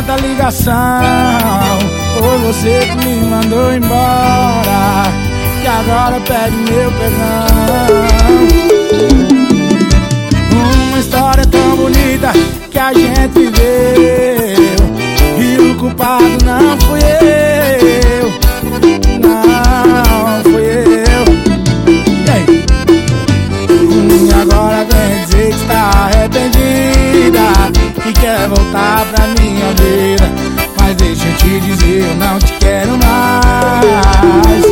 tanta ligação. Foi você que me mandou embora Que agora pede meu perdão. Uma história tão bonita que a gente viveu E o culpado não fui Mas deixa eu te dizer, eu não te quero mais.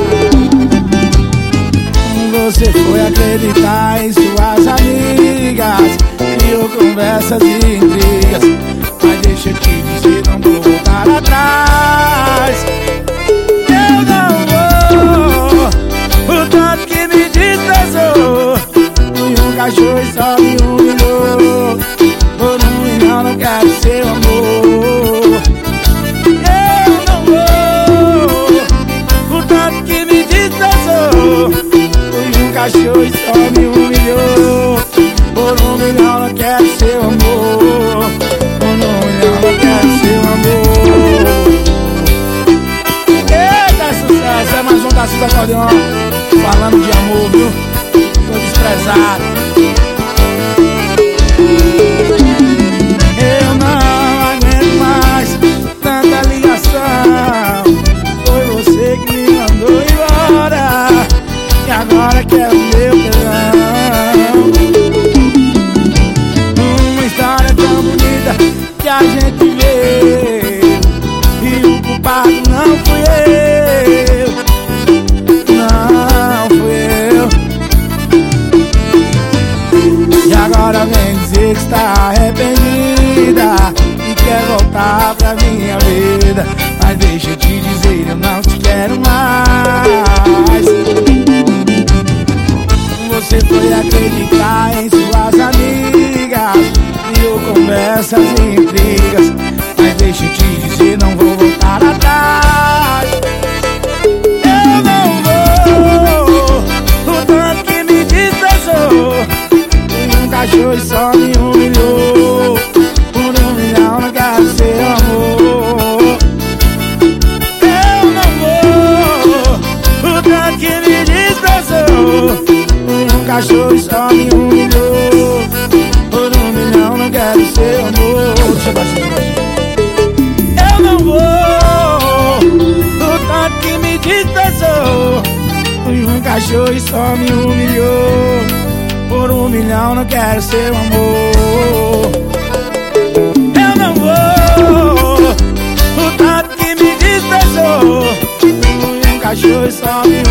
Você foi acreditar em suas amigas Criou conversas e intrigas Mas deixa eu te dizer, não vou voltar atrás. Eu não vou O tanto que me desprezou E um cachorro só me humilhou. Por um não quero seu amor E um cachorro só me humilhou Por um milhão não quero seu amor Por um milhão não quero seu amor Eita, sucesso! É mais um da Cida Acordeon Falando de amor, viu? Tô desprezado E agora quer o meu perdão Uma história tão bonita que a gente vê E o culpado não fui eu. Não fui eu. E agora vem dizer que está arrependida E quer voltar pra minha vida. Mas deixa eu te conversas e intrigas Mas deixa eu te dizer, não vou voltar atrás. Eu não vou O tanto que me desprezou E um cachorro só me humilhou Por um milhão não quero seu amor. Eu não vou O tanto que me desprezou E um cachorro só me humilhou E um cachorro só me humilhou. Por um milhão não quero seu amor. Eu não vou. O tanto que me desprezou. E um cachorro só me